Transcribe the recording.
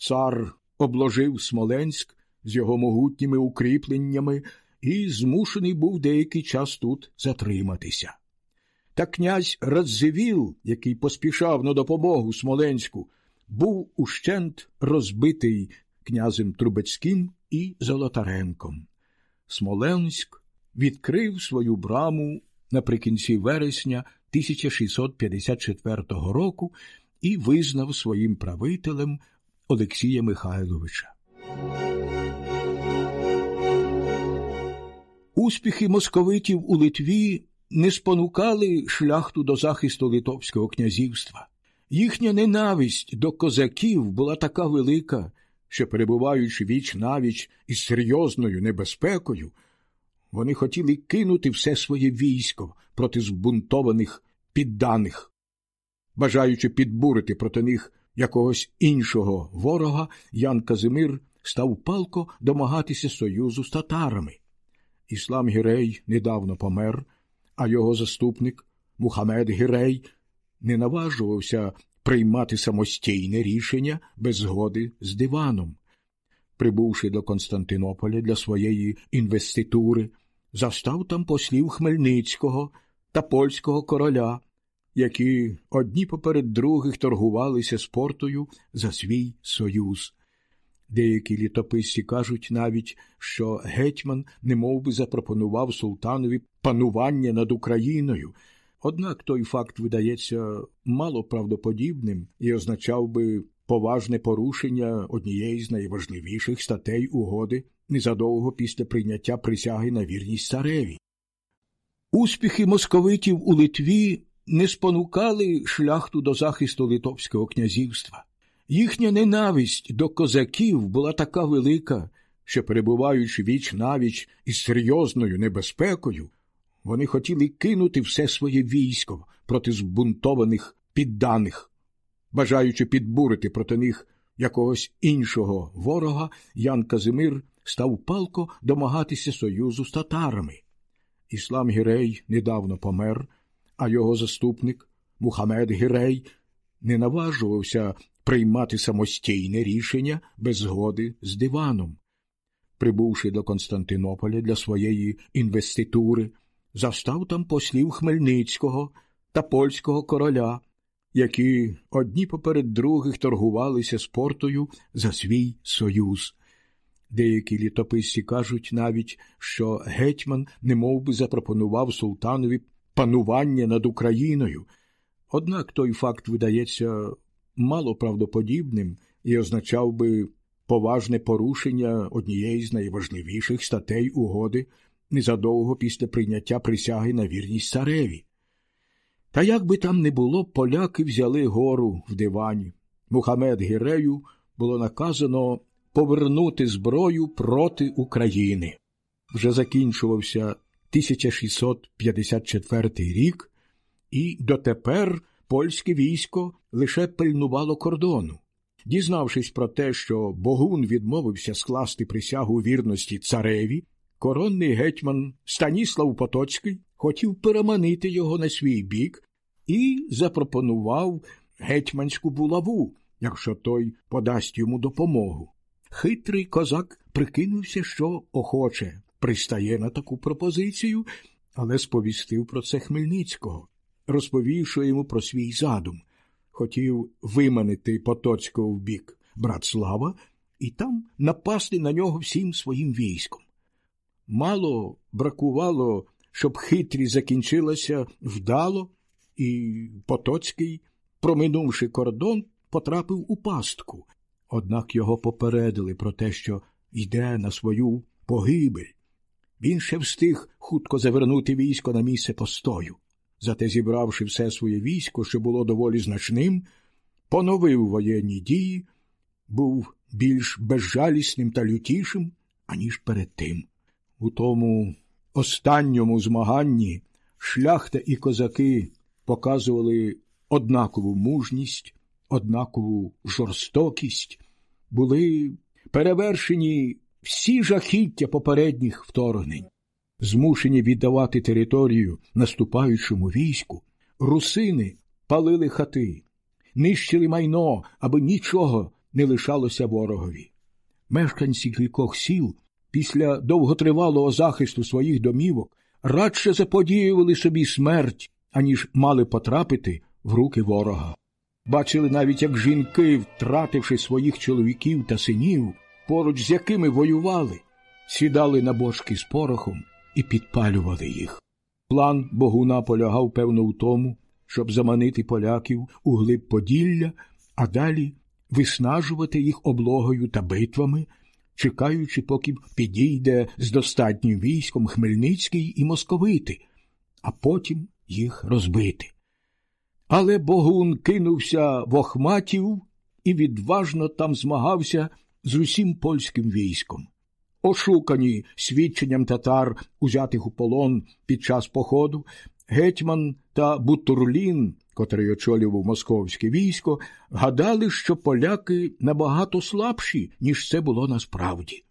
Цар обложив Смоленськ з його могутніми укріпленнями і змушений був деякий час тут затриматися. Та князь Радзивіл, який поспішав на допомогу Смоленську, був ущент розбитий князем Трубецьким і Золотаренком. Смоленськ відкрив свою браму наприкінці вересня 1654 року і визнав своїм правителем Олексія Михайловича. Успіхи московитів у Литві не спонукали шляхту до захисту Литовського князівства. Їхня ненависть до козаків була така велика, що, перебуваючи віч навіч із серйозною небезпекою, вони хотіли кинути все своє військо проти збунтованих підданих. Бажаючи підбурити проти них якогось іншого ворога, Ян Казимир став палко домагатися союзу з татарами. Іслам Гірей недавно помер, а його заступник Мухамед Гірей не наважувався приймати самостійне рішення без згоди з диваном. Прибувши до Константинополя для своєї інвеститури, застав там послів Хмельницького та польського короля, які одні поперед других торгувалися з портою за свій союз. Деякі літописці кажуть навіть, що гетьман немов би запропонував султанові панування над Україною, однак той факт видається мало правдоподібним і означав би поважне порушення однієї з найважливіших статей угоди незадовго після прийняття присяги на вірність цареві. Успіхи московитів у Литві не спонукали шляхту до захисту Литовського князівства. Їхня ненависть до козаків була така велика, що, перебуваючи віч навіч із серйозною небезпекою, вони хотіли кинути все своє військо проти збунтованих підданих. Бажаючи підбурити проти них якогось іншого ворога, Ян Казимир став палко домагатися союзу з татарами. Іслам Гірей недавно помер, а його заступник Мухамед Гірей не наважувався приймати самостійне рішення без згоди з диваном. Прибувши до Константинополя для своєї інвеститури, застав там послів Хмельницького та польського короля, які одні поперед других торгувалися з портою за свій союз. Деякі літописці кажуть навіть, що гетьман немов би запропонував султанові панування над Україною, однак той факт видається мало правдоподібним і означав би поважне порушення однієї з найважливіших статей угоди незадовго після прийняття присяги на вірність цареві. Та як би там не було, поляки взяли гору в дивані. Мухамед Гірею було наказано повернути зброю проти України. Вже закінчувався 1654 рік, і дотепер польське військо лише пильнувало кордону. Дізнавшись про те, що Богун відмовився скласти присягу вірності цареві, коронний гетьман Станіслав Потоцький хотів переманити його на свій бік і запропонував гетьманську булаву, якщо той подасть йому допомогу. Хитрий козак прикинувся, що охоче пристає на таку пропозицію, але сповістив про це Хмельницького, розповівши йому про свій задум. Хотів виманити Потоцького в бік Братслава і там напасти на нього всім своїм військом. Мало бракувало, щоб хитрість закінчилася вдало, і Потоцький, проминувши кордон, потрапив у пастку. Однак його попередили про те, що йде на свою погибель. Він ще встиг хутко завернути військо на місце постою. Зате, зібравши все своє військо, що було доволі значним, поновив воєнні дії, був більш безжалісним та лютішим, аніж перед тим. У тому останньому змаганні шляхта і козаки показували однакову мужність, однакову жорстокість, були перевершені всі жахіття попередніх вторгнень, змушені віддавати територію наступаючому війську, русини палили хати, нищили майно, аби нічого не лишалося ворогові. Мешканці кількох сіл після довготривалого захисту своїх домівок радше заподіювали собі смерть, аніж мали потрапити в руки ворога. Бачили навіть, як жінки, втративши своїх чоловіків та синів, поруч з якими воювали, сідали на бочки з порохом і підпалювали їх. План Богуна полягав, певно, у тому, щоб заманити поляків у глиб Поділля, а далі виснажувати їх облогою та битвами, чекаючи, поки підійде з достатнім військом Хмельницький і Московити, а потім їх розбити. Але Богун кинувся в Охматів і відважно там змагався з усім польським військом. Ошукані свідченням татар, узятих у полон під час походу, гетьман та Бутурлін, котрий очолював московське військо, гадали, що поляки набагато слабші, ніж це було насправді.